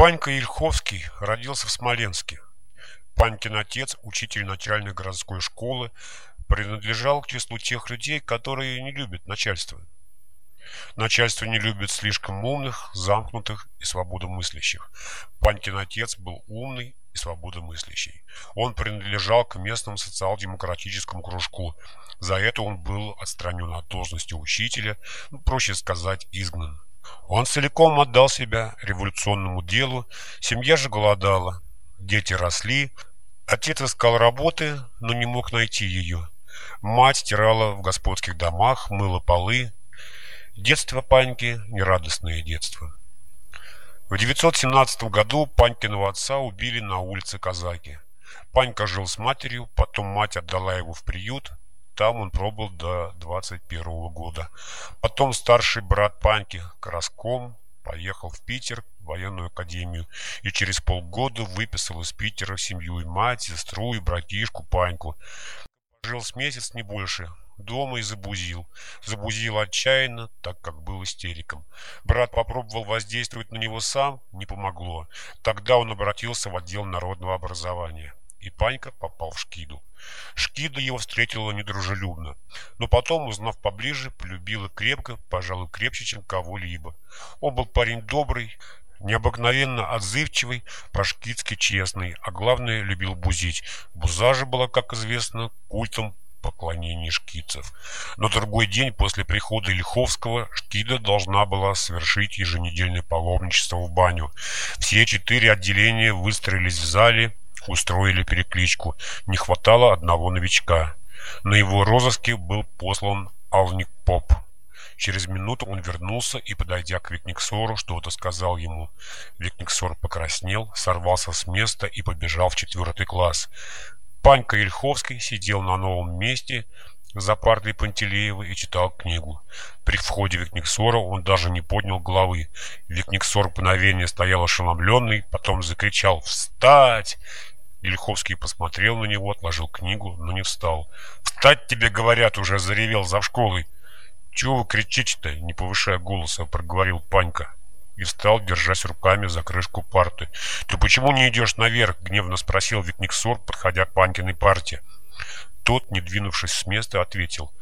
Панька Ильховский родился в Смоленске. Панькин отец, учитель начальной городской школы, принадлежал к числу тех людей, которые не любят начальство. Начальство не любит слишком умных, замкнутых и свободомыслящих. Панькин отец был умный и свободомыслящий. Он принадлежал к местному социал-демократическому кружку. За это он был отстранен от должности учителя, ну, проще сказать, изгнан. Он целиком отдал себя революционному делу, семья же голодала, дети росли, отец искал работы, но не мог найти ее. Мать стирала в господских домах, мыла полы. Детство Паньки – нерадостное детство. В 917 году Панькиного отца убили на улице Казаки. Панька жил с матерью, потом мать отдала его в приют, там он пробыл до 21 года. Потом старший брат Паньки Краском поехал в Питер в военную академию и через полгода выписал из Питера семью и мать, сестру и братишку Паньку. Жил с месяц, не больше, дома и забузил. Забузил отчаянно, так как был истериком. Брат попробовал воздействовать на него сам, не помогло. Тогда он обратился в отдел народного образования. И Панька попал в Шкиду. Шкида его встретила недружелюбно, но потом, узнав поближе, полюбила крепко, пожалуй, крепче, чем кого-либо. Он был парень добрый, необыкновенно отзывчивый, по-шкидски честный, а главное, любил бузить. Буза же была, как известно, культом поклонения шкидцев. На другой день после прихода Ильховского Шкида должна была совершить еженедельное паломничество в баню. Все четыре отделения выстроились в зале, устроили перекличку. Не хватало одного новичка. На его розыске был послан Алник Поп. Через минуту он вернулся и, подойдя к Викниксору, что-то сказал ему. Викниксор покраснел, сорвался с места и побежал в четвертый класс. Панька Ильховский сидел на новом месте за партой Пантелеева и читал книгу. При входе Викниксора он даже не поднял головы. Викниксор мгновение стоял ошеломленный, потом закричал «Встать!» Ильховский посмотрел на него, отложил книгу, но не встал. «Встать тебе, говорят, уже заревел за школой!» «Чего вы кричите-то?» — не повышая голоса, проговорил Панька. И встал, держась руками за крышку парты. «Ты почему не идешь наверх?» — гневно спросил Викниксор, подходя к Панькиной парте. Тот, не двинувшись с места, ответил.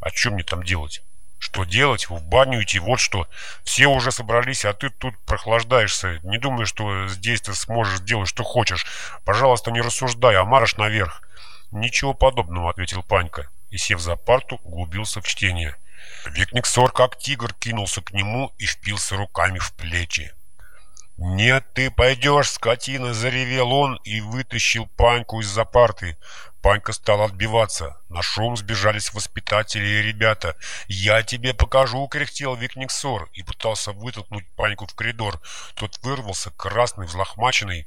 «А что мне там делать?» Что делать? В баню идти, вот что. Все уже собрались, а ты тут прохлаждаешься. Не думай, что здесь ты сможешь сделать, что хочешь. Пожалуйста, не рассуждай, а марш наверх. Ничего подобного, ответил Панька. И, сев за парту, углубился в чтение. Викниксор, как тигр, кинулся к нему и впился руками в плечи. «Нет, ты пойдешь, скотина!» — заревел он и вытащил Паньку из-за парты. Панька стал отбиваться. На шум сбежались воспитатели и ребята. «Я тебе покажу!» — кряхтел Викниксор и пытался вытолкнуть Паньку в коридор. Тот вырвался, красный, взлохмаченный.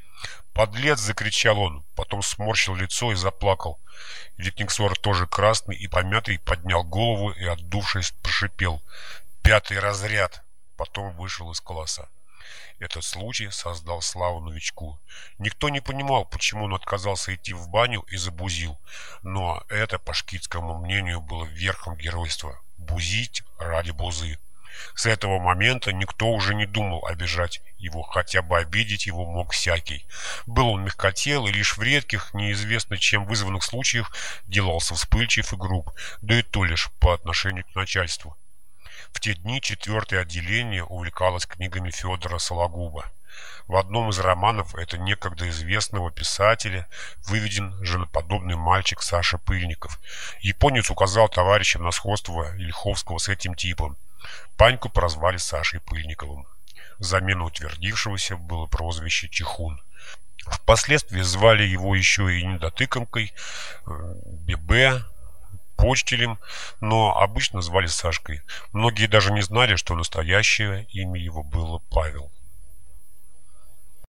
«Подлец!» — закричал он, потом сморщил лицо и заплакал. Викниксор, тоже красный и помятый, поднял голову и, отдувшись, прошипел. «Пятый разряд!» Потом вышел из класса. Этот случай создал славу новичку. Никто не понимал, почему он отказался идти в баню и забузил. Но это, по шкитскому мнению, было верхом геройства. Бузить ради бузы. С этого момента никто уже не думал обижать его, хотя бы обидеть его мог всякий. Был он мягкотел и лишь в редких, неизвестно чем вызванных случаях делался вспыльчив и груб, да и то лишь по отношению к начальству. В те дни четвертое отделение увлекалось книгами Федора Сологуба. В одном из романов это некогда известного писателя выведен женоподобный мальчик Саша Пыльников. Японец указал товарищам на сходство Ильховского с этим типом. Паньку прозвали Сашей Пыльниковым. Замену утвердившегося было прозвище Чехун. Впоследствии звали его еще и недотыкомкой, э, ББ, почтелем, но обычно звали Сашкой. Многие даже не знали, что настоящее имя его было Павел.